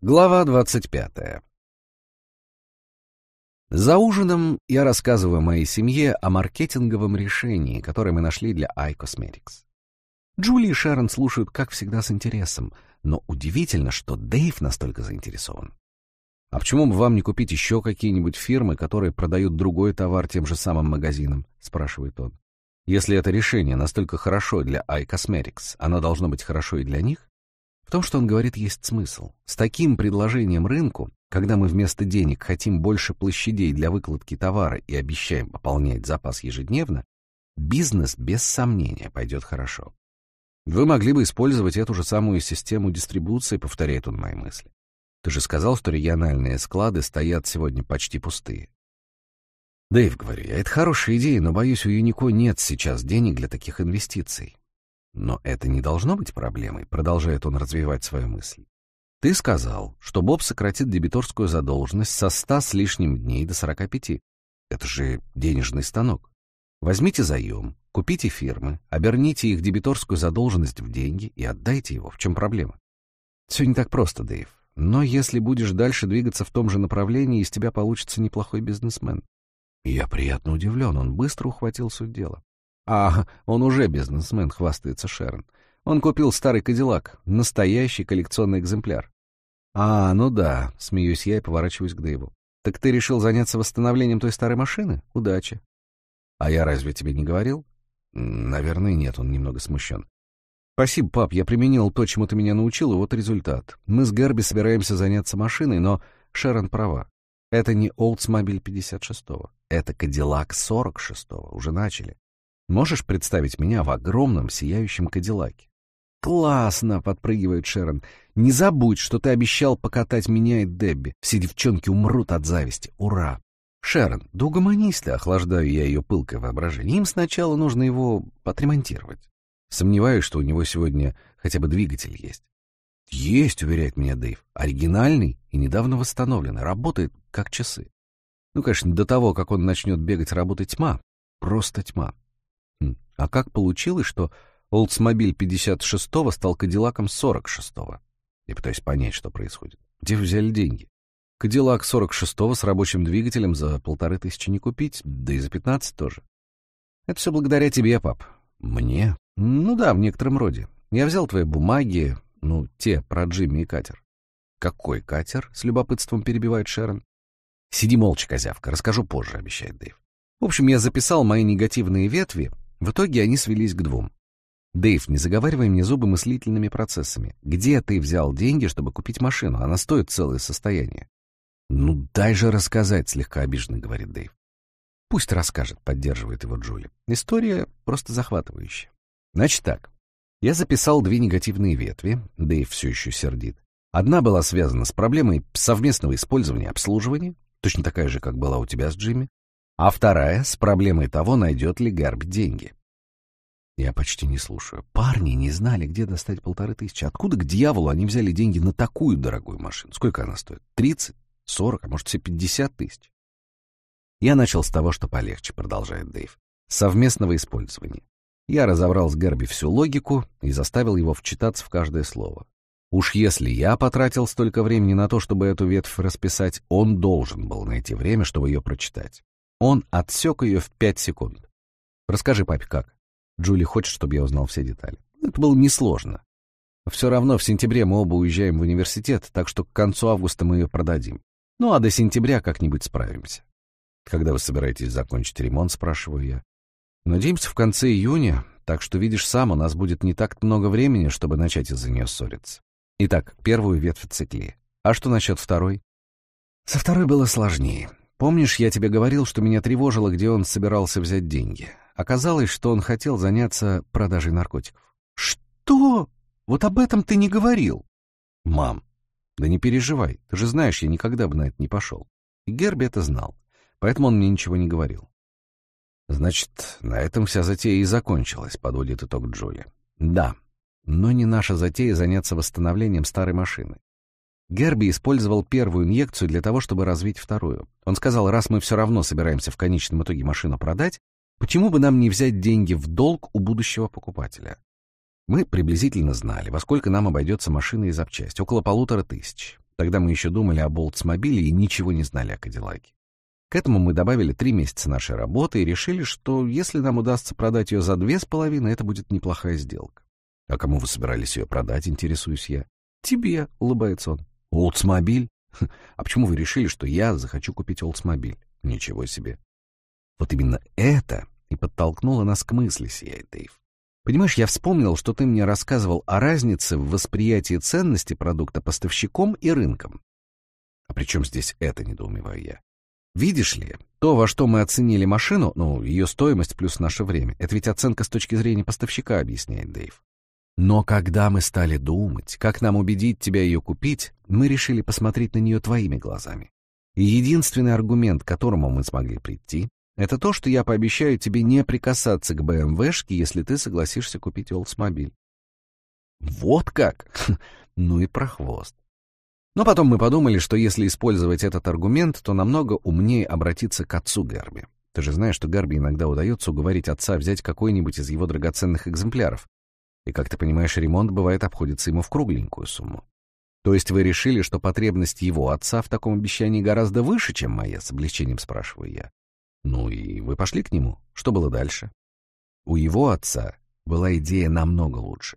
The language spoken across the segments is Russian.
Глава 25. За ужином я рассказываю моей семье о маркетинговом решении, которое мы нашли для iCosmetics. Джули и Шерон слушают, как всегда, с интересом, но удивительно, что Дэйв настолько заинтересован. «А почему бы вам не купить еще какие-нибудь фирмы, которые продают другой товар тем же самым магазинам?» — спрашивает он. «Если это решение настолько хорошо для iCosmetics, оно должно быть хорошо и для них?» В том, что он говорит, есть смысл. С таким предложением рынку, когда мы вместо денег хотим больше площадей для выкладки товара и обещаем пополнять запас ежедневно, бизнес без сомнения пойдет хорошо. Вы могли бы использовать эту же самую систему дистрибуции, повторяет он мои мысли. Ты же сказал, что региональные склады стоят сегодня почти пустые. Дэйв, говорю я, это хорошая идея, но, боюсь, у Юнико нет сейчас денег для таких инвестиций. Но это не должно быть проблемой, продолжает он развивать свою мысль. Ты сказал, что Боб сократит дебиторскую задолженность со ста с лишним дней до сорока пяти. Это же денежный станок. Возьмите заем, купите фирмы, оберните их дебиторскую задолженность в деньги и отдайте его. В чем проблема? Все не так просто, Дэйв. Но если будешь дальше двигаться в том же направлении, из тебя получится неплохой бизнесмен. Я приятно удивлен, он быстро ухватил суть дела. А, он уже бизнесмен, хвастается Шерон. Он купил старый Кадиллак, настоящий коллекционный экземпляр. А, ну да, смеюсь я и поворачиваюсь к Дэйву. Так ты решил заняться восстановлением той старой машины? Удачи. А я разве тебе не говорил? Наверное, нет, он немного смущен. Спасибо, пап, я применил то, чему ты меня научил, и вот результат. Мы с Герби собираемся заняться машиной, но Шерон права. Это не Oldsmobile 56-го, это Cadillac 46-го, уже начали. Можешь представить меня в огромном сияющем кадиллаке? «Классно!» — подпрыгивает Шерон. «Не забудь, что ты обещал покатать меня и Дебби. Все девчонки умрут от зависти. Ура!» «Шерон, да угомонись ты!» — охлаждаю я ее пылкое воображение. «Им сначала нужно его отремонтировать. Сомневаюсь, что у него сегодня хотя бы двигатель есть». «Есть», — уверяет меня Дэйв. «Оригинальный и недавно восстановленный. Работает как часы». Ну, конечно, до того, как он начнет бегать, работать тьма. Просто тьма. А как получилось, что Oldsmobile 56-го стал Кадиллаком 46-го? Я пытаюсь понять, что происходит. Где взяли деньги? Кадиллак 46-го с рабочим двигателем за полторы тысячи не купить, да и за 15 тоже. Это все благодаря тебе, пап. Мне? Ну да, в некотором роде. Я взял твои бумаги, ну, те про Джимми и катер. Какой катер? С любопытством перебивает Шерон. Сиди молча, козявка, расскажу позже, обещает Дэйв. В общем, я записал мои негативные ветви в итоге они свелись к двум. «Дэйв, не заговаривай мне зубы мыслительными процессами. Где ты взял деньги, чтобы купить машину? Она стоит целое состояние». «Ну, дай же рассказать», — слегка обиженно говорит Дэйв. «Пусть расскажет», — поддерживает его Джули. «История просто захватывающая». «Значит так. Я записал две негативные ветви, Дэйв все еще сердит. Одна была связана с проблемой совместного использования обслуживания, точно такая же, как была у тебя с Джимми а вторая — с проблемой того, найдет ли Гарб деньги. Я почти не слушаю. Парни не знали, где достать полторы тысячи. Откуда к дьяволу они взяли деньги на такую дорогую машину? Сколько она стоит? Тридцать? Сорок? А может, все пятьдесят тысяч? Я начал с того, что полегче, продолжает Дэйв. Совместного использования. Я разобрал с Гарби всю логику и заставил его вчитаться в каждое слово. Уж если я потратил столько времени на то, чтобы эту ветвь расписать, он должен был найти время, чтобы ее прочитать. Он отсек ее в пять секунд. «Расскажи папе, как?» Джули хочет, чтобы я узнал все детали. Это было несложно. Все равно в сентябре мы оба уезжаем в университет, так что к концу августа мы ее продадим. Ну а до сентября как-нибудь справимся. Когда вы собираетесь закончить ремонт, спрашиваю я. Надеемся, в конце июня, так что, видишь сам, у нас будет не так много времени, чтобы начать из-за нее ссориться. Итак, первую ветвь цикли. А что насчет второй? Со второй было сложнее. Помнишь, я тебе говорил, что меня тревожило, где он собирался взять деньги? Оказалось, что он хотел заняться продажей наркотиков. Что? Вот об этом ты не говорил. Мам, да не переживай, ты же знаешь, я никогда бы на это не пошел. И Герби это знал, поэтому он мне ничего не говорил. Значит, на этом вся затея и закончилась, подводит итог Джули. Да, но не наша затея заняться восстановлением старой машины. Герби использовал первую инъекцию для того, чтобы развить вторую. Он сказал, раз мы все равно собираемся в конечном итоге машину продать, почему бы нам не взять деньги в долг у будущего покупателя? Мы приблизительно знали, во сколько нам обойдется машина и запчасть, около полутора тысяч. Тогда мы еще думали об Oldsmobile и ничего не знали о Кадиллаке. К этому мы добавили три месяца нашей работы и решили, что если нам удастся продать ее за две с половиной, это будет неплохая сделка. А кому вы собирались ее продать, интересуюсь я. Тебе, улыбается он. Oldsmobile? А почему вы решили, что я захочу купить Oldsmobile? Ничего себе. Вот именно это и подтолкнуло нас к мысли, сияет Дэйв. Понимаешь, я вспомнил, что ты мне рассказывал о разнице в восприятии ценности продукта поставщиком и рынком. А при чем здесь это, недоумеваю я? Видишь ли, то, во что мы оценили машину, ну, ее стоимость плюс наше время, это ведь оценка с точки зрения поставщика, объясняет Дэйв. Но когда мы стали думать, как нам убедить тебя ее купить, мы решили посмотреть на нее твоими глазами. И единственный аргумент, к которому мы смогли прийти, это то, что я пообещаю тебе не прикасаться к БМВшке, если ты согласишься купить Oldsmobile. Вот как? ну и прохвост. Но потом мы подумали, что если использовать этот аргумент, то намного умнее обратиться к отцу Гарби. Ты же знаешь, что Гарби иногда удается уговорить отца взять какой-нибудь из его драгоценных экземпляров. И, как ты понимаешь, ремонт бывает обходится ему в кругленькую сумму. То есть вы решили, что потребность его отца в таком обещании гораздо выше, чем моя, с облегчением спрашиваю я. Ну и вы пошли к нему. Что было дальше? У его отца была идея намного лучше.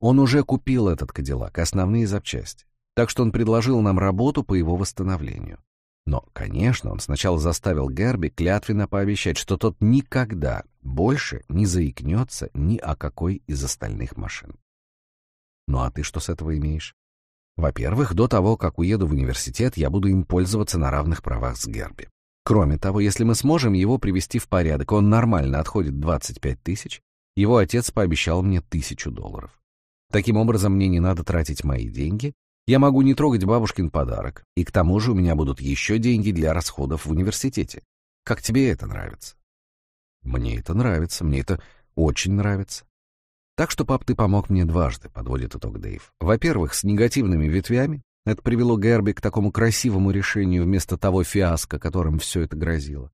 Он уже купил этот Кадиллак, основные запчасти. Так что он предложил нам работу по его восстановлению. Но, конечно, он сначала заставил Герби клятвенно пообещать, что тот никогда больше не заикнется ни о какой из остальных машин. Ну а ты что с этого имеешь? Во-первых, до того, как уеду в университет, я буду им пользоваться на равных правах с Герби. Кроме того, если мы сможем его привести в порядок, он нормально отходит 25 тысяч, его отец пообещал мне тысячу долларов. Таким образом, мне не надо тратить мои деньги, я могу не трогать бабушкин подарок, и к тому же у меня будут еще деньги для расходов в университете. Как тебе это нравится? Мне это нравится, мне это очень нравится. Так что, пап, ты помог мне дважды, подводит итог Дэйв. Во-первых, с негативными ветвями. Это привело Герби к такому красивому решению вместо того фиаско, которым все это грозило.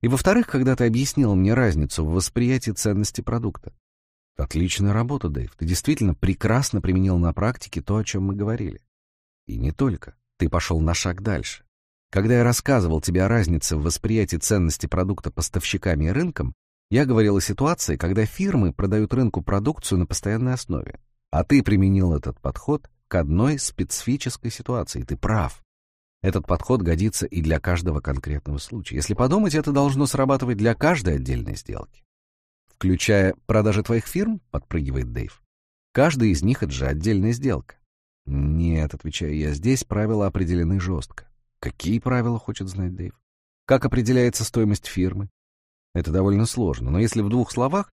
И во-вторых, когда ты объяснил мне разницу в восприятии ценности продукта. Отличная работа, Дэйв. Ты действительно прекрасно применил на практике то, о чем мы говорили. И не только. Ты пошел на шаг дальше. Когда я рассказывал тебе о разнице в восприятии ценности продукта поставщиками и рынком, я говорил о ситуации, когда фирмы продают рынку продукцию на постоянной основе. А ты применил этот подход к одной специфической ситуации. Ты прав. Этот подход годится и для каждого конкретного случая. Если подумать, это должно срабатывать для каждой отдельной сделки включая продажи твоих фирм?» — подпрыгивает Дэйв. «Каждый из них — это же отдельная сделка». «Нет», — отвечаю я, — «здесь правила определены жестко». «Какие правила?» — хочет знать Дэйв. «Как определяется стоимость фирмы?» Это довольно сложно, но если в двух словах,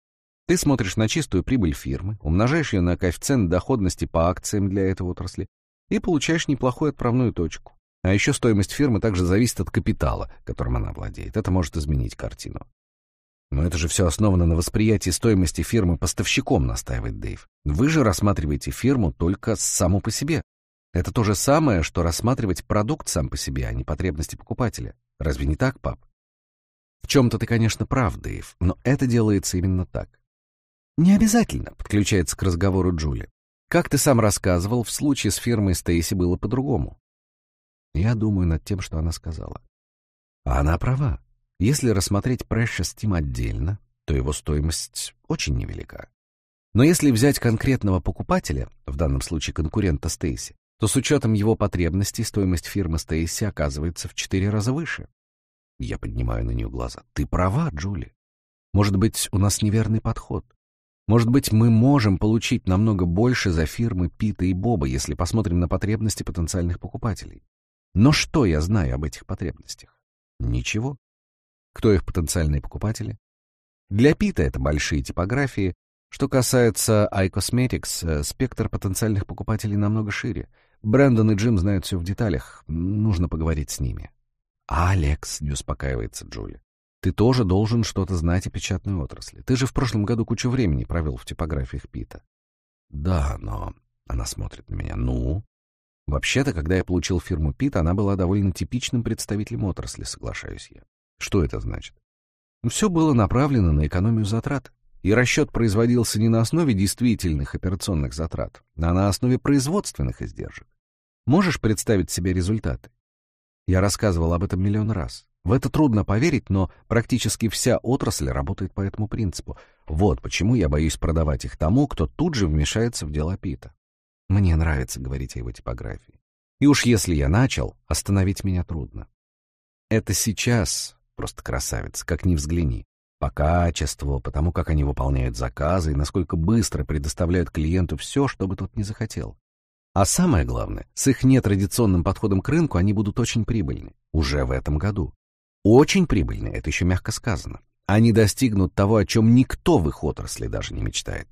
ты смотришь на чистую прибыль фирмы, умножаешь ее на коэффициент доходности по акциям для этой отрасли и получаешь неплохую отправную точку. А еще стоимость фирмы также зависит от капитала, которым она владеет. Это может изменить картину. Но это же все основано на восприятии стоимости фирмы поставщиком, настаивает Дэйв. Вы же рассматриваете фирму только саму по себе. Это то же самое, что рассматривать продукт сам по себе, а не потребности покупателя. Разве не так, пап? В чем-то ты, конечно, прав, Дэйв, но это делается именно так. Не обязательно, подключается к разговору Джули. Как ты сам рассказывал, в случае с фирмой Стейси было по-другому. Я думаю над тем, что она сказала. А она права. Если рассмотреть Precious Team отдельно, то его стоимость очень невелика. Но если взять конкретного покупателя, в данном случае конкурента Стейси, то с учетом его потребностей стоимость фирмы Стейси оказывается в четыре раза выше. Я поднимаю на нее глаза. Ты права, Джули. Может быть, у нас неверный подход. Может быть, мы можем получить намного больше за фирмы Пита и Боба, если посмотрим на потребности потенциальных покупателей. Но что я знаю об этих потребностях? Ничего. Кто их потенциальные покупатели? Для Пита это большие типографии. Что касается iCosmetics, э, спектр потенциальных покупателей намного шире. Брэндон и Джим знают все в деталях. Нужно поговорить с ними. «Алекс», — не успокаивается Джули, — «ты тоже должен что-то знать о печатной отрасли. Ты же в прошлом году кучу времени провел в типографиях Пита». «Да, но...» — она смотрит на меня. «Ну?» Вообще-то, когда я получил фирму Пита, она была довольно типичным представителем отрасли, соглашаюсь я. Что это значит? Все было направлено на экономию затрат, и расчет производился не на основе действительных операционных затрат, а на основе производственных издержек. Можешь представить себе результаты? Я рассказывал об этом миллион раз. В это трудно поверить, но практически вся отрасль работает по этому принципу. Вот почему я боюсь продавать их тому, кто тут же вмешается в дела Пита. Мне нравится говорить о его типографии. И уж если я начал, остановить меня трудно. Это сейчас просто красавец, как ни взгляни. По качеству, по тому, как они выполняют заказы и насколько быстро предоставляют клиенту все, что бы тот ни захотел. А самое главное, с их нетрадиционным подходом к рынку они будут очень прибыльны. Уже в этом году. Очень прибыльны, это еще мягко сказано. Они достигнут того, о чем никто в их отрасли даже не мечтает.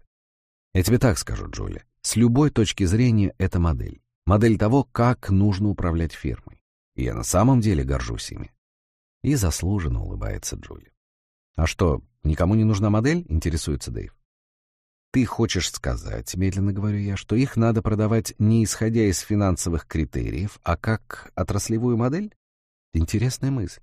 Я тебе так скажу, Джули. С любой точки зрения это модель. Модель того, как нужно управлять фирмой. И я на самом деле горжусь ими. И заслуженно улыбается Джули. А что, никому не нужна модель? Интересуется Дэйв. Ты хочешь сказать, медленно говорю я, что их надо продавать не исходя из финансовых критериев, а как отраслевую модель? Интересная мысль.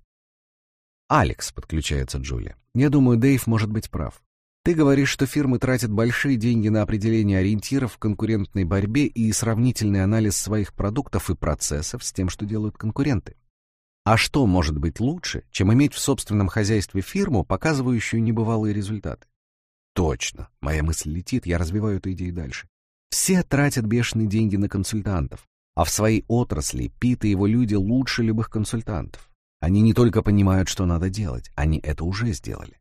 «Алекс», — подключается Джулия. «Я думаю, Дэйв может быть прав. Ты говоришь, что фирмы тратят большие деньги на определение ориентиров в конкурентной борьбе и сравнительный анализ своих продуктов и процессов с тем, что делают конкуренты. А что может быть лучше, чем иметь в собственном хозяйстве фирму, показывающую небывалые результаты? Точно. Моя мысль летит, я развиваю эту идею дальше. Все тратят бешеные деньги на консультантов, а в своей отрасли Пит и его люди лучше любых консультантов. Они не только понимают, что надо делать, они это уже сделали.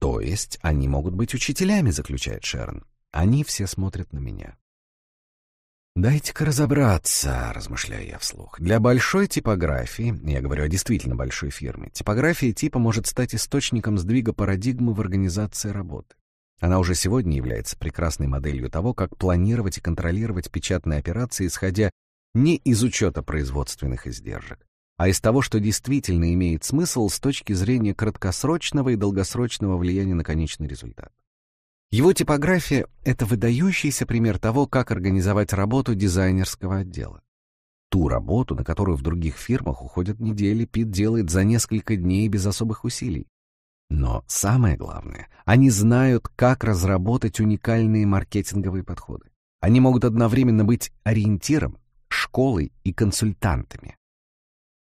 То есть они могут быть учителями, заключает Шерон. Они все смотрят на меня. «Дайте-ка разобраться», — размышляю я вслух. «Для большой типографии, я говорю о действительно большой фирме, типография типа может стать источником сдвига парадигмы в организации работы. Она уже сегодня является прекрасной моделью того, как планировать и контролировать печатные операции, исходя не из учета производственных издержек, а из того, что действительно имеет смысл с точки зрения краткосрочного и долгосрочного влияния на конечный результат. Его типография — это выдающийся пример того, как организовать работу дизайнерского отдела. Ту работу, на которую в других фирмах уходят недели, Пит делает за несколько дней без особых усилий. Но самое главное, они знают, как разработать уникальные маркетинговые подходы. Они могут одновременно быть ориентиром, школой и консультантами.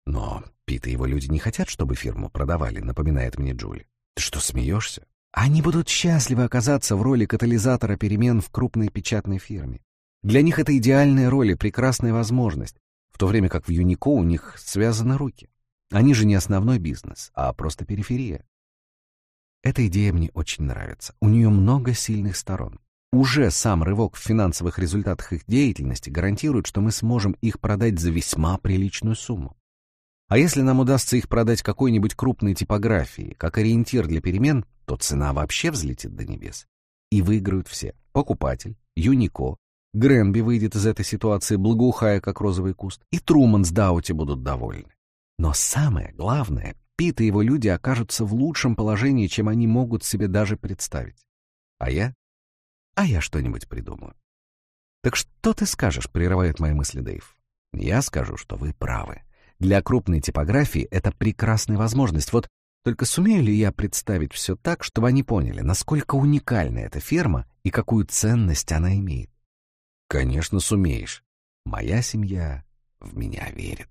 Но Пит и его люди не хотят, чтобы фирму продавали, напоминает мне Джули. Ты что, смеешься? Они будут счастливы оказаться в роли катализатора перемен в крупной печатной фирме. Для них это идеальная роль и прекрасная возможность, в то время как в Юнико у них связаны руки. Они же не основной бизнес, а просто периферия. Эта идея мне очень нравится. У нее много сильных сторон. Уже сам рывок в финансовых результатах их деятельности гарантирует, что мы сможем их продать за весьма приличную сумму. А если нам удастся их продать какой-нибудь крупной типографии, как ориентир для перемен, то цена вообще взлетит до небес. И выиграют все. Покупатель, Юнико, Гренби выйдет из этой ситуации, благоухая, как розовый куст, и Труман с Даути будут довольны. Но самое главное, Пит и его люди окажутся в лучшем положении, чем они могут себе даже представить. А я? А я что-нибудь придумаю. «Так что ты скажешь?» — прерывает мои мысли Дэйв. «Я скажу, что вы правы. Для крупной типографии это прекрасная возможность. Вот только сумею ли я представить все так, чтобы они поняли, насколько уникальна эта ферма и какую ценность она имеет? Конечно, сумеешь. Моя семья в меня верит.